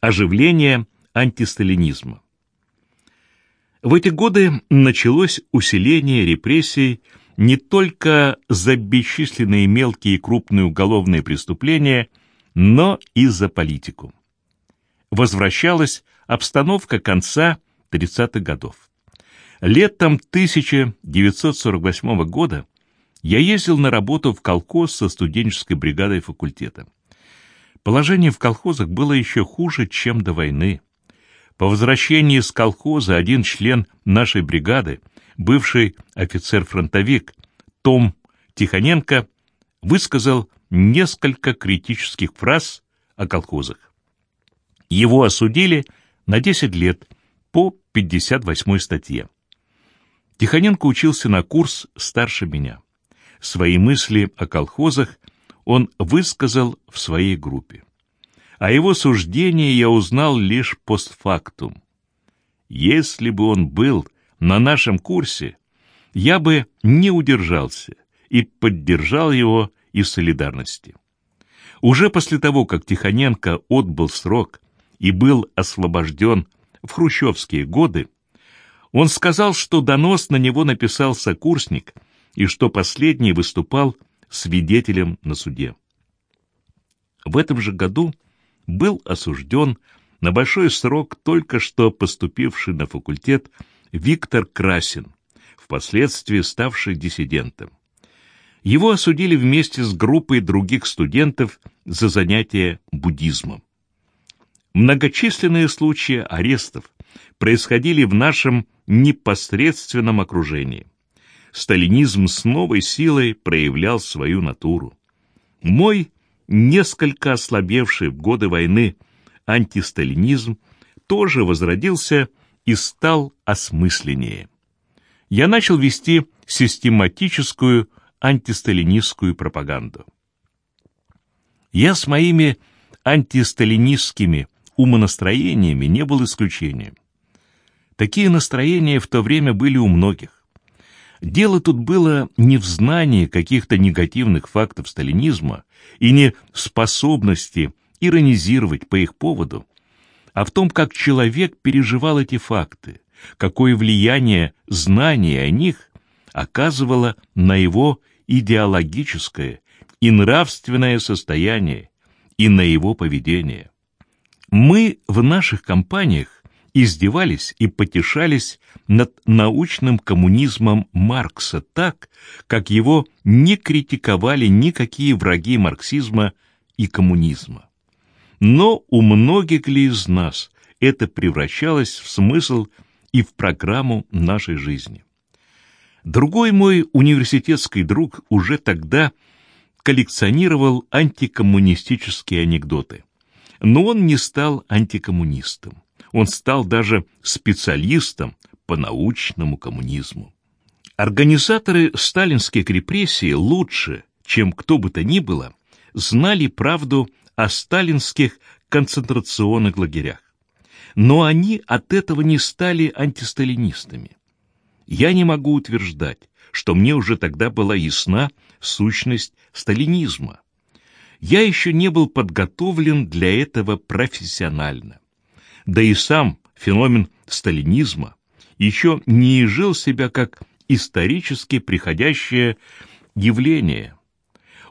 Оживление антисталинизма. В эти годы началось усиление репрессий не только за бесчисленные мелкие и крупные уголовные преступления, но и за политику. Возвращалась обстановка конца 30-х годов. Летом 1948 года я ездил на работу в колхоз со студенческой бригадой факультета. Положение в колхозах было еще хуже, чем до войны. По возвращении с колхоза один член нашей бригады, бывший офицер-фронтовик Том Тихоненко, высказал несколько критических фраз о колхозах. Его осудили на 10 лет по 58 статье. Тихоненко учился на курс старше меня. Свои мысли о колхозах он высказал в своей группе. А его суждение я узнал лишь постфактум. Если бы он был на нашем курсе, я бы не удержался и поддержал его из солидарности. Уже после того, как Тихоненко отбыл срок и был освобожден в хрущевские годы, он сказал, что донос на него написал сокурсник и что последний выступал свидетелем на суде. В этом же году был осужден на большой срок только что поступивший на факультет Виктор Красин, впоследствии ставший диссидентом. Его осудили вместе с группой других студентов за занятие буддизмом. Многочисленные случаи арестов происходили в нашем непосредственном окружении. Сталинизм с новой силой проявлял свою натуру. Мой несколько ослабевший в годы войны антисталинизм тоже возродился и стал осмысленнее. Я начал вести систематическую антисталинистскую пропаганду. Я с моими антисталинистскими умонастроениями не был исключением. Такие настроения в то время были у многих. Дело тут было не в знании каких-то негативных фактов сталинизма и не в способности иронизировать по их поводу, а в том, как человек переживал эти факты, какое влияние знание о них оказывало на его идеологическое и нравственное состояние и на его поведение. Мы в наших компаниях издевались и потешались над научным коммунизмом Маркса так, как его не критиковали никакие враги марксизма и коммунизма. Но у многих ли из нас это превращалось в смысл и в программу нашей жизни? Другой мой университетский друг уже тогда коллекционировал антикоммунистические анекдоты. Но он не стал антикоммунистом он стал даже специалистом по научному коммунизму. Организаторы сталинских репрессий лучше, чем кто бы то ни было, знали правду о сталинских концентрационных лагерях. Но они от этого не стали антисталинистами. Я не могу утверждать, что мне уже тогда была ясна сущность сталинизма. Я еще не был подготовлен для этого профессионально да и сам феномен сталинизма еще не изжил себя как исторически приходящее явление.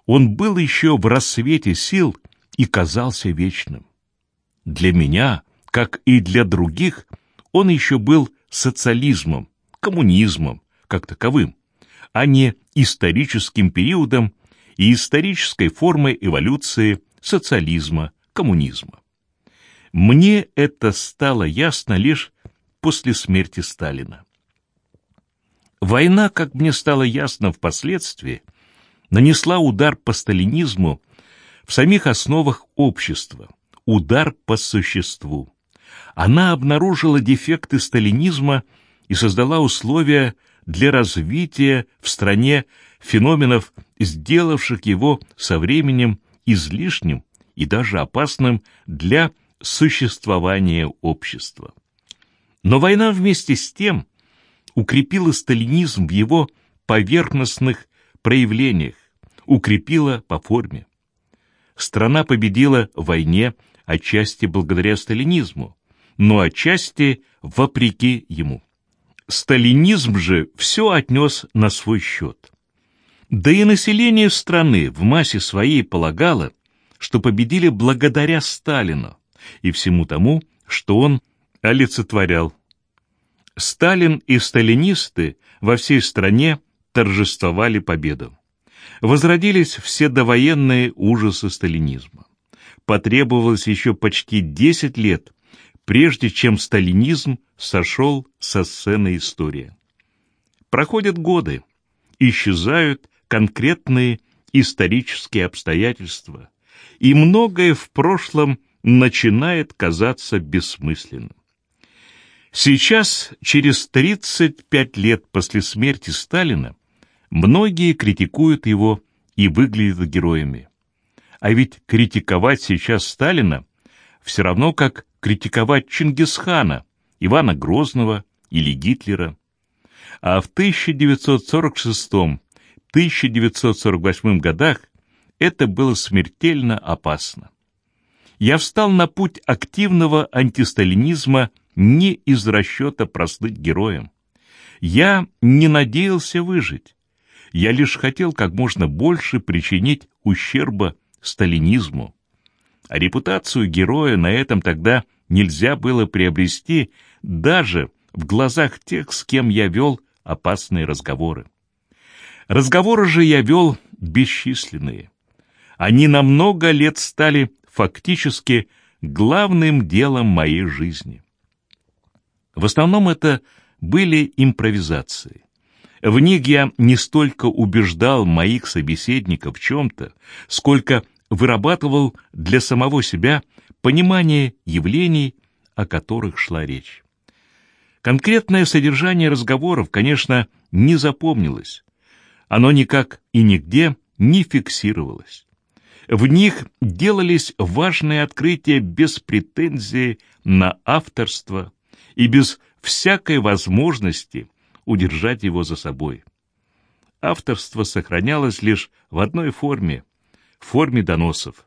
Он был еще в рассвете сил и казался вечным. Для меня, как и для других, он еще был социализмом, коммунизмом, как таковым, а не историческим периодом и исторической формой эволюции социализма, коммунизма. Мне это стало ясно лишь после смерти Сталина. Война, как мне стало ясно впоследствии, нанесла удар по сталинизму в самих основах общества, удар по существу. Она обнаружила дефекты сталинизма и создала условия для развития в стране феноменов, сделавших его со временем излишним и даже опасным для существования общества. Но война вместе с тем укрепила сталинизм в его поверхностных проявлениях, укрепила по форме. Страна победила в войне отчасти благодаря сталинизму, но отчасти вопреки ему. Сталинизм же все отнес на свой счет. Да и население страны в массе своей полагало, что победили благодаря Сталину и всему тому, что он олицетворял. Сталин и сталинисты во всей стране торжествовали победу. Возродились все довоенные ужасы сталинизма. Потребовалось еще почти 10 лет, прежде чем сталинизм сошел со сцены истории. Проходят годы, исчезают конкретные исторические обстоятельства, и многое в прошлом начинает казаться бессмысленным. Сейчас, через 35 лет после смерти Сталина, многие критикуют его и выглядят героями. А ведь критиковать сейчас Сталина все равно как критиковать Чингисхана, Ивана Грозного или Гитлера. А в 1946-1948 годах это было смертельно опасно. Я встал на путь активного антисталинизма не из расчета прослыть героем. Я не надеялся выжить. Я лишь хотел как можно больше причинить ущерба сталинизму. А репутацию героя на этом тогда нельзя было приобрести даже в глазах тех, с кем я вел опасные разговоры. Разговоры же я вел бесчисленные. Они на много лет стали фактически главным делом моей жизни. В основном это были импровизации. В них я не столько убеждал моих собеседников в чем-то, сколько вырабатывал для самого себя понимание явлений, о которых шла речь. Конкретное содержание разговоров, конечно, не запомнилось. Оно никак и нигде не фиксировалось. В них делались важные открытия без претензии на авторство и без всякой возможности удержать его за собой. Авторство сохранялось лишь в одной форме — форме доносов.